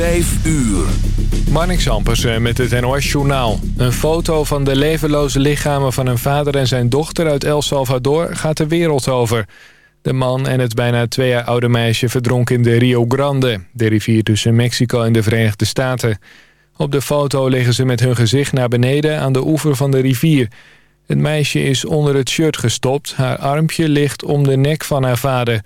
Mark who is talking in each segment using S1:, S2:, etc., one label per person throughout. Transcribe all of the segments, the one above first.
S1: Vijf uur.
S2: Marnix Ampersen met het NOS-journaal. Een foto van de levenloze lichamen van een vader en zijn dochter uit El Salvador gaat de wereld over. De man en het bijna twee jaar oude meisje verdronken in de Rio Grande... de rivier tussen Mexico en de Verenigde Staten. Op de foto liggen ze met hun gezicht naar beneden aan de oever van de rivier. Het meisje is onder het shirt gestopt. Haar armpje ligt om de nek van haar vader...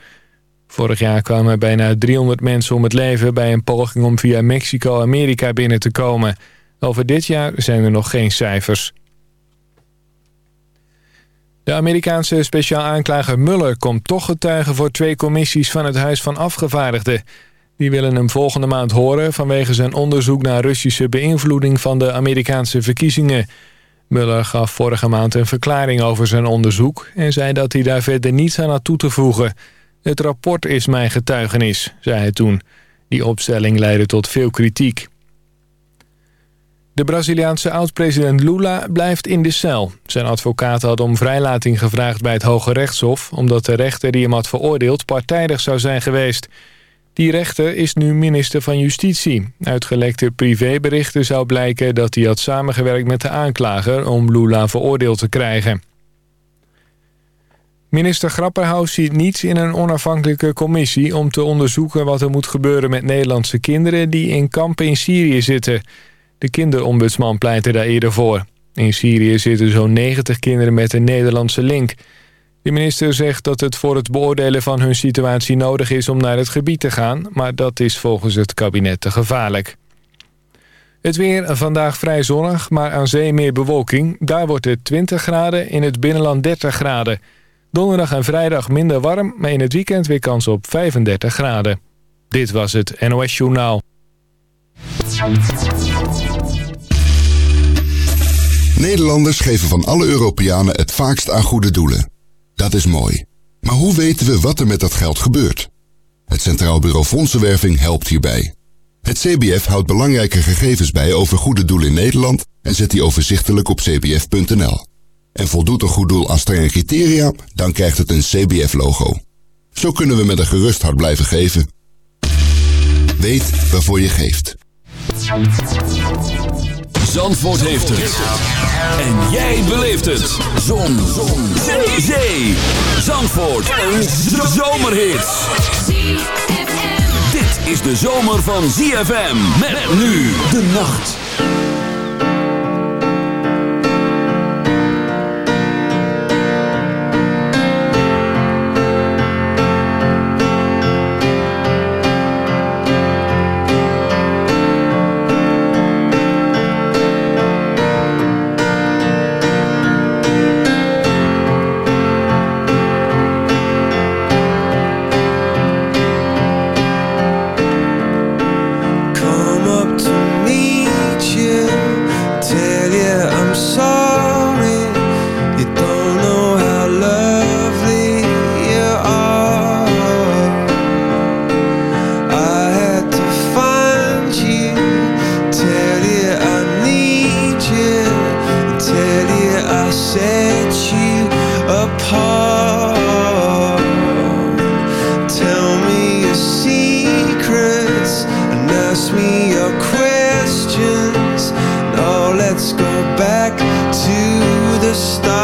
S2: Vorig jaar kwamen bijna 300 mensen om het leven... bij een poging om via Mexico Amerika binnen te komen. Over dit jaar zijn er nog geen cijfers. De Amerikaanse speciaal aanklager Mueller komt toch getuigen... voor twee commissies van het Huis van Afgevaardigden. Die willen hem volgende maand horen... vanwege zijn onderzoek naar Russische beïnvloeding... van de Amerikaanse verkiezingen... Mueller gaf vorige maand een verklaring over zijn onderzoek... en zei dat hij daar verder niets aan had toe te voegen... Het rapport is mijn getuigenis, zei hij toen. Die opstelling leidde tot veel kritiek. De Braziliaanse oud-president Lula blijft in de cel. Zijn advocaat had om vrijlating gevraagd bij het Hoge Rechtshof... omdat de rechter die hem had veroordeeld partijdig zou zijn geweest. Die rechter is nu minister van Justitie. Uit gelekte privéberichten zou blijken dat hij had samengewerkt met de aanklager... om Lula veroordeeld te krijgen. Minister Grapperhaus ziet niets in een onafhankelijke commissie... om te onderzoeken wat er moet gebeuren met Nederlandse kinderen... die in kampen in Syrië zitten. De kinderombudsman pleitte daar eerder voor. In Syrië zitten zo'n 90 kinderen met een Nederlandse link. De minister zegt dat het voor het beoordelen van hun situatie nodig is... om naar het gebied te gaan, maar dat is volgens het kabinet te gevaarlijk. Het weer vandaag vrij zonnig, maar aan zee meer bewolking. Daar wordt het 20 graden, in het binnenland 30 graden... Donderdag en vrijdag minder warm, maar in het weekend weer kans op 35 graden. Dit was het NOS Journaal.
S3: Nederlanders geven van alle Europeanen het vaakst aan goede doelen. Dat is mooi. Maar hoe weten we wat er met dat geld gebeurt? Het Centraal Bureau Fondsenwerving helpt hierbij. Het CBF houdt belangrijke gegevens bij over goede doelen in Nederland en zet die overzichtelijk op cbf.nl en voldoet een goed doel aan strenge criteria, dan krijgt het een CBF-logo. Zo kunnen we met een gerust hart blijven geven. Weet waarvoor je geeft.
S1: Zandvoort heeft het. En jij beleeft het. Zon. Zon. Zee. Zee. Zandvoort. Een zomerhit. Dit is de zomer van ZFM. Met nu de nacht.
S4: ask me your questions. Now let's go back to the start.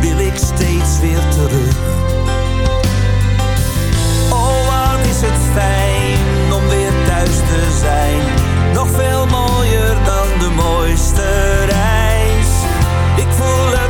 S5: wil ik steeds weer terug. Oh, wat is het fijn om weer thuis te zijn. Nog veel mooier dan de mooiste reis. Ik voel het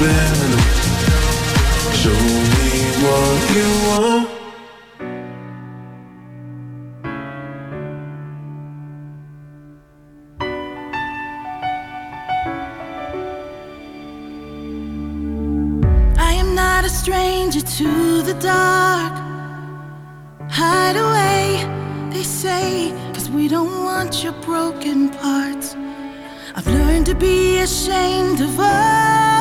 S6: Subliminal. Show me what you want. I am not a
S7: stranger to the dark. Hide away, they say, cause we don't want your broken parts. I've learned to be ashamed of all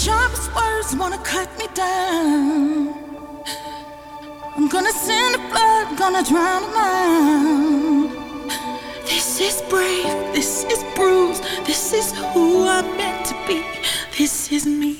S7: sharpest words wanna cut me down. I'm gonna send the blood,
S8: gonna drown them out. This is brave, this is bruised, this is who I'm meant to be, this is me.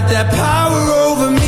S1: got that power over me.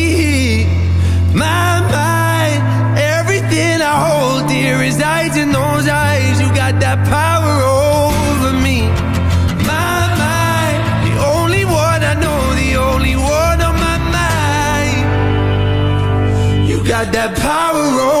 S1: got that power on.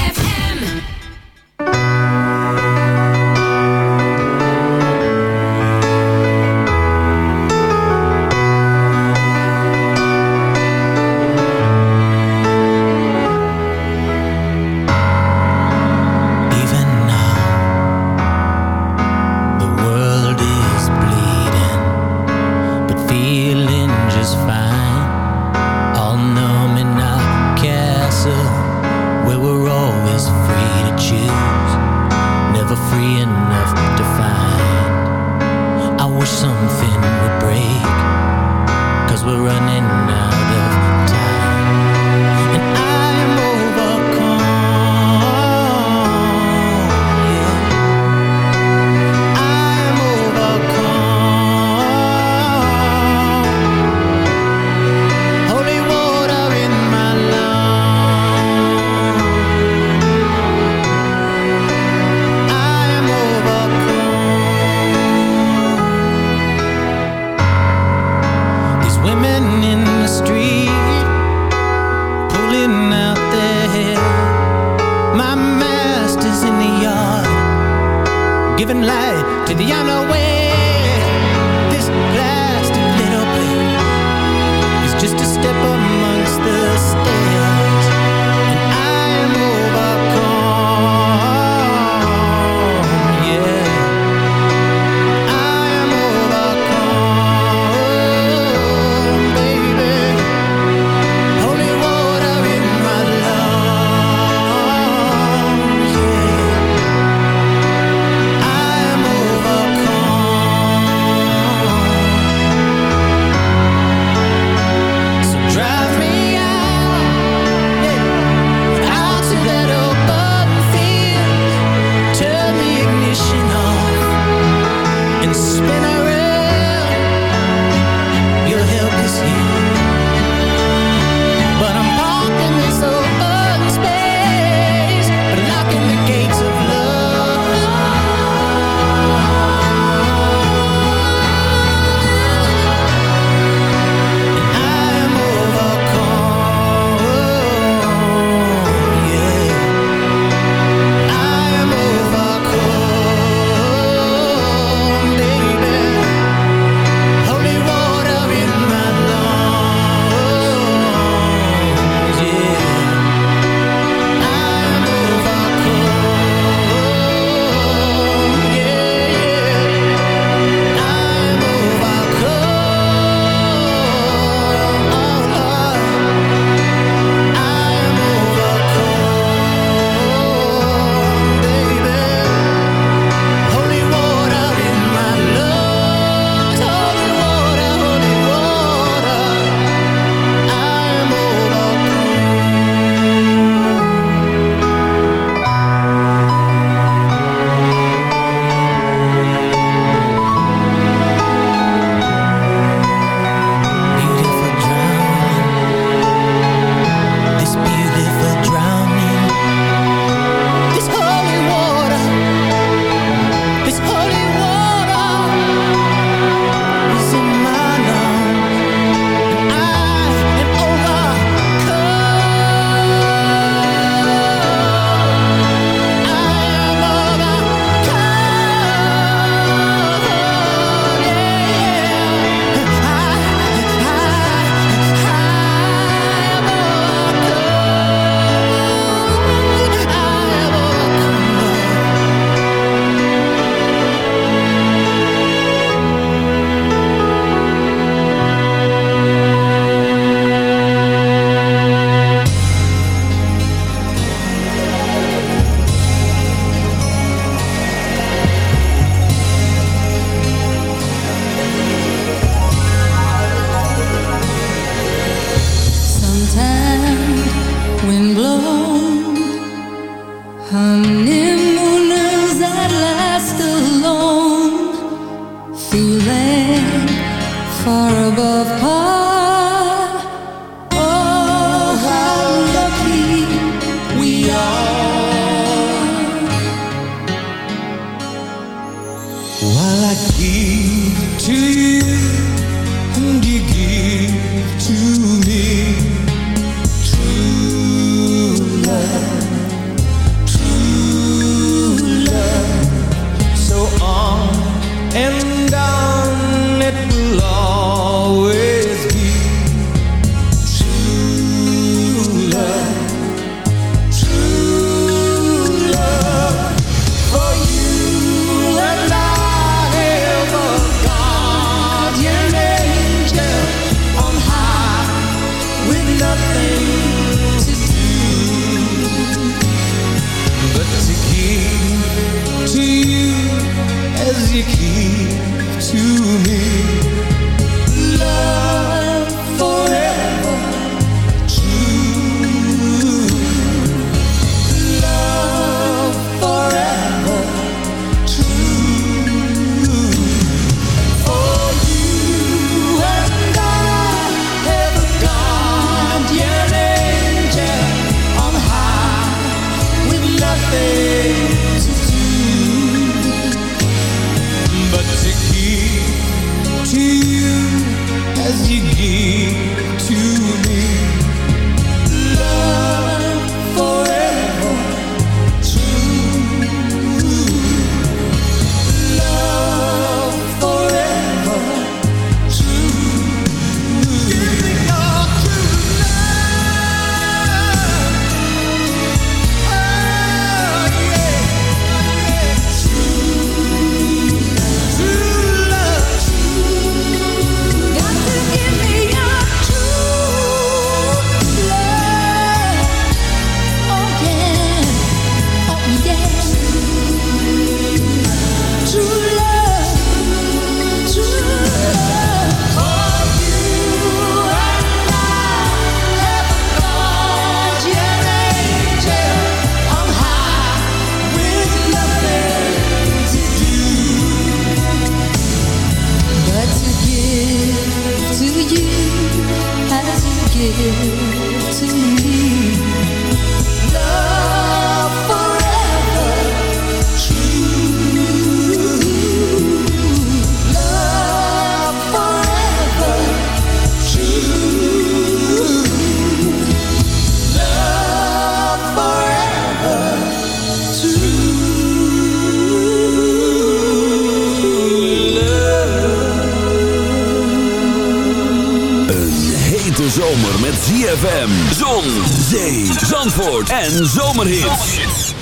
S9: en zomerhits.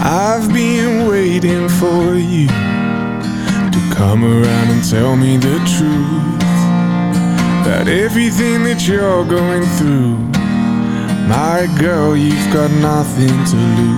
S4: I've been waiting for you to come around and tell me the truth about everything that you're going through. My girl, you've got nothing to lose.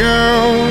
S4: Girl.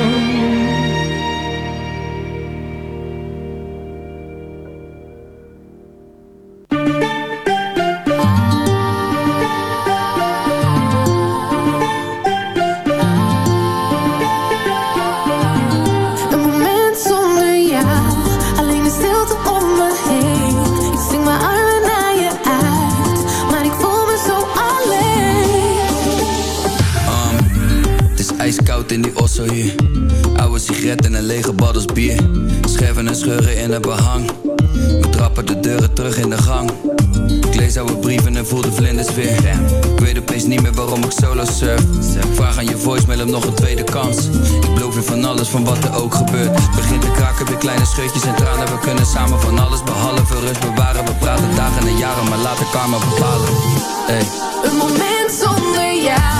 S10: Surf. Vraag aan je voicemail om nog een tweede kans. Ik beloof je van alles, van wat er ook gebeurt. Begint te kraken, weer kleine scheutjes en tranen. We kunnen samen van alles behalve rust bewaren. We praten dagen en jaren, maar laten karma bepalen. Hey.
S11: Een moment zonder jou,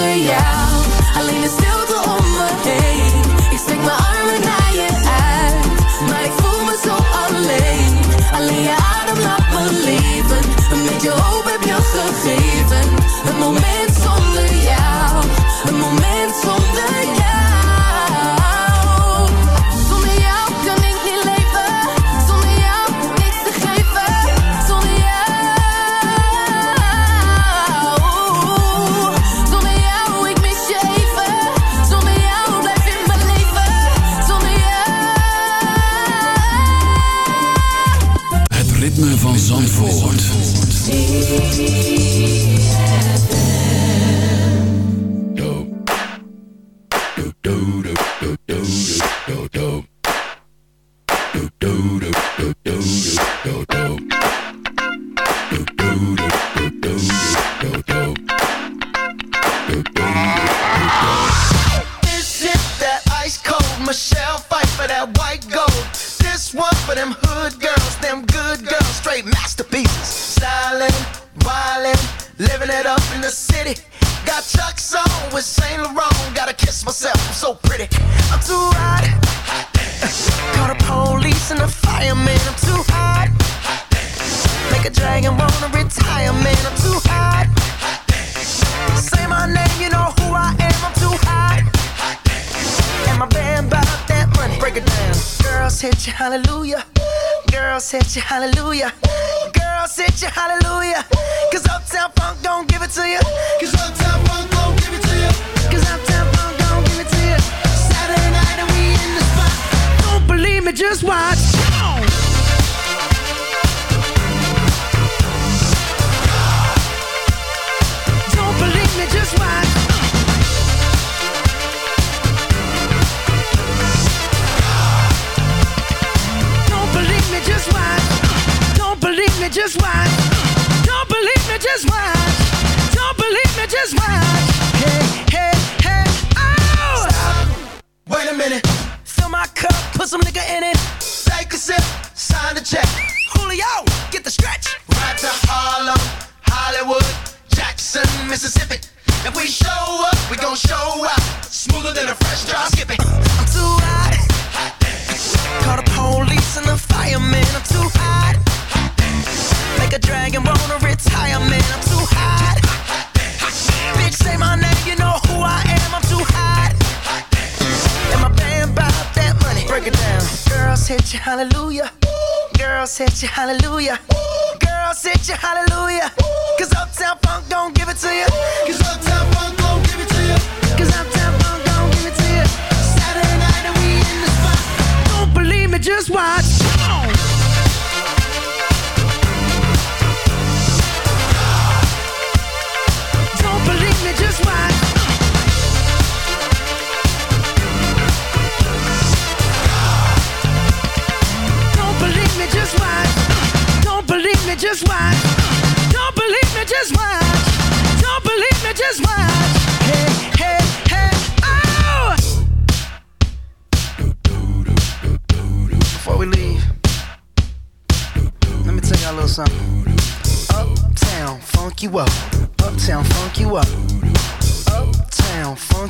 S11: Alleen de stilte om me heen. Ik strek mijn armen naar je uit. Maar ik voel me zo alleen. Alleen je adem laat me leven. Een beetje
S12: over. your hallelujah. Ooh, girl, sit your hallelujah. Cause Uptown Funk don't give it to you.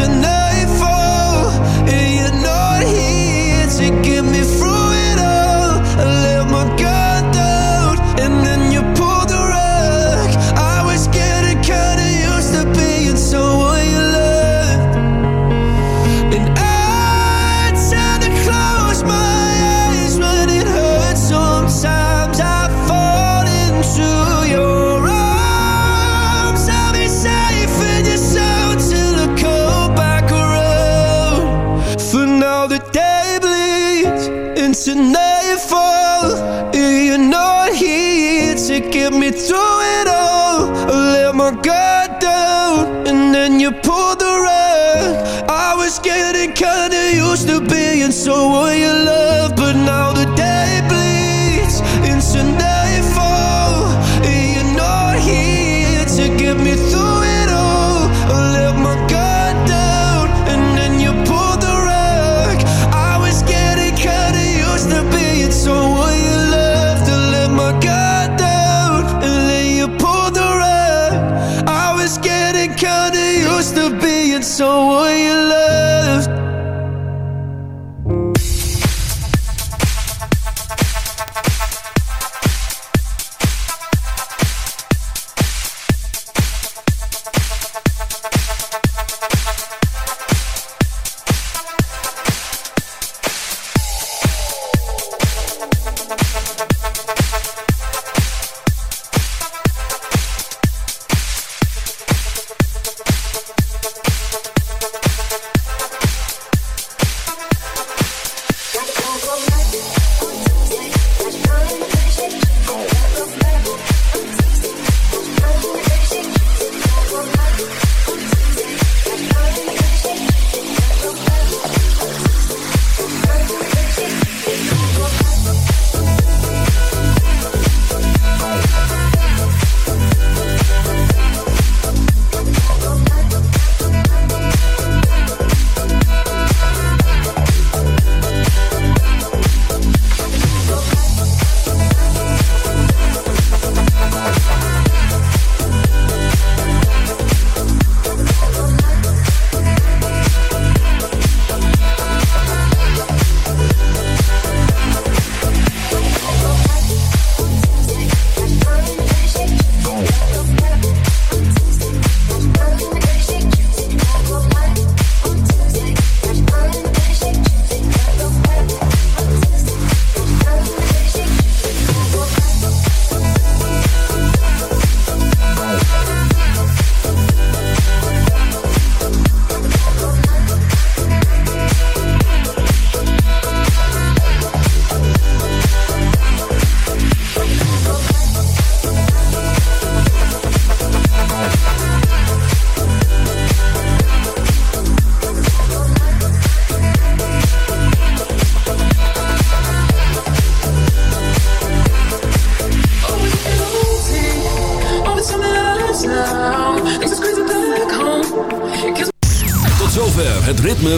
S1: Into nightfall, being someone you love